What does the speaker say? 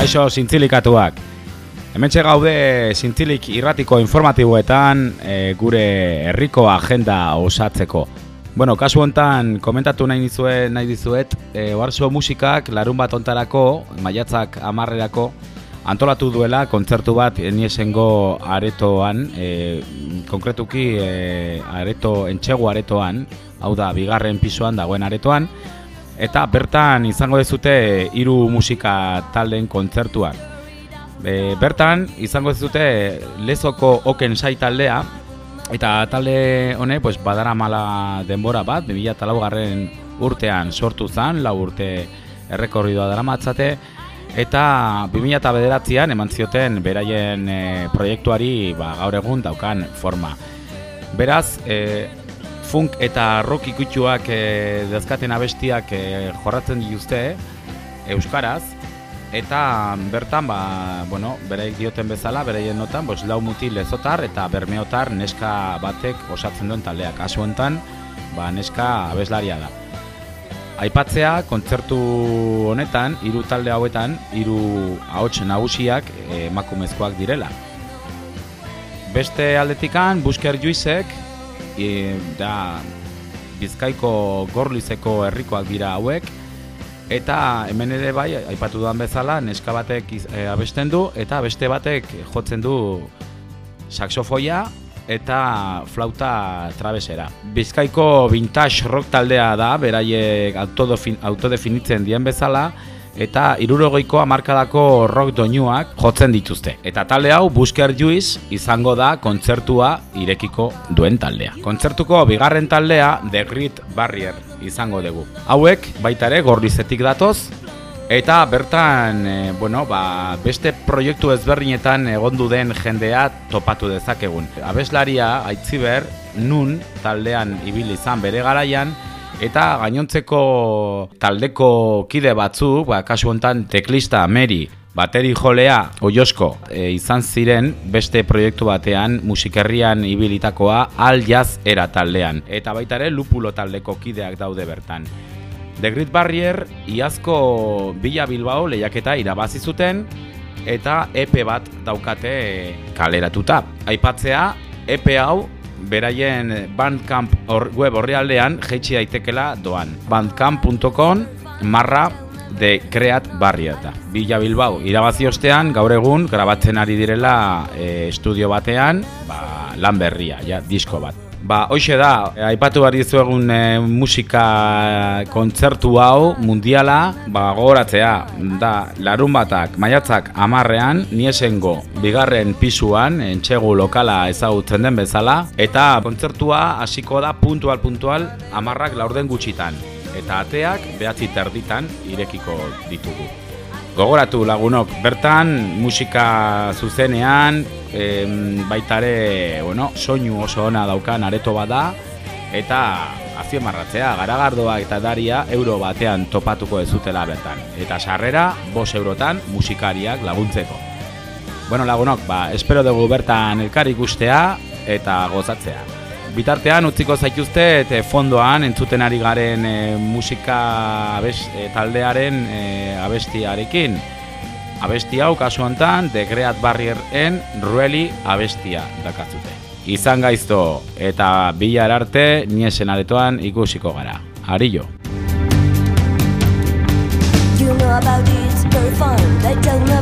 Kaixo zintzilikatuak. Hementxe gaude zintzilik irratiko informatiboetan e, gure herriko agenda osatzeko. Bueno, kasu hontan komentatu nahi dizuet, nahi dizuet, e, musikak larun bat ontarako, maiatzak amarrerako, antolatu duela kontzertu bat eniesengo aretoan, e, konkretuki e, areto, entxegu aretoan, hau da, bigarren pisoan dagoen aretoan, eta bertan izango dezute hiru musika taldeen kontzertuak. E, bertan izango dezute lezoko oken sai taldea, eta talde hone pues, badara mala denbora bat, 2008 garren urtean sortu zan, lau urte errekorridoa dara matzate, eta 2009an eman zioten beraien e, proiektuari ba, gaur egun daukan forma. Beraz, e, funk eta rock ikutsuak e, dazkaten abestiak e, jorratzen dituzte euskaraz eta bertan ba bueno, beraik dioten bezala, beraien notan, bos, lau mutil lezotar eta bermeotar neska batek osatzen duen taldeak. Kasu hontan, ba, neska abeslaria da. Aipatzea, kontzertu honetan, hiru talde hauetan, hiru ahots nagusiak emakumezkoak direla. Beste aldetikan, Busker Juizek, e, da Bizkaiko Gorlizeko herrikoak dira hauek eta hemen ere bai aipatu duan bezala neska batek e, abesten du eta beste batek jotzen du saxofoia eta flauta trabesera. Bizkaiko vintage rock taldea da, beraiek autodefinitzen dien bezala, eta irurogeiko amarkadako rock doinuak jotzen dituzte. Eta talde hau Busker Juiz izango da kontzertua irekiko duen taldea. Kontzertuko bigarren taldea The Great Barrier izango dugu. Hauek baita ere gorrizetik datoz, Eta bertan, e, bueno, ba, beste proiektu ezberdinetan egondu den jendea topatu dezakegun. Abeslaria, aitziber, nun taldean ibili izan bere garaian, Eta gainontzeko taldeko kide batzu, ba, kasu hontan teklista Meri, bateri jolea oiosko e, izan ziren beste proiektu batean musikerrian ibilitakoa al jaz era taldean. Eta baita ere lupulo taldeko kideak daude bertan. The Great Barrier iazko Bila Bilbao lehiaketa irabazi zuten eta EP bat daukate kaleratuta. Aipatzea, EP hau beraien Bandcamp or, web horrealdean jeitsi daitekela doan. Bandcamp.com marra de Creat Barrieta. Bila Bilbao, irabazi ostean, gaur egun, grabatzen ari direla e, estudio batean, ba, lan berria, ja, disko bat. Ba, hoxe da, aipatu behar dizu egun e, musika kontzertu hau mundiala, ba, gogoratzea, da, larun batak, maiatzak amarrean, niesengo, bigarren pisuan, entxegu lokala ezagutzen den bezala, eta kontzertua hasiko da puntual puntual amarrak laurden gutxitan, eta ateak behatzi terditan irekiko ditugu. Gogoratu lagunok, bertan musika zuzenean, em, baitare, bueno, soinu oso ona daukan areto bada, eta azio marratzea, garagardoa eta daria euro batean topatuko ez zutela bertan. Eta sarrera, bos eurotan musikariak laguntzeko. Bueno lagunok, ba, espero dugu bertan elkar ikustea eta gozatzea. Bitartean utziko zaituzte eta fondoan entzuten ari garen e, musika abes, e, taldearen e, abestiarekin. Abesti hau kasu honetan The Great Barrier en Rueli abestia dakatzute. Izan gaizto eta bilar arte niesen aretoan ikusiko gara. Arillo. You know about it, very fun. They tell me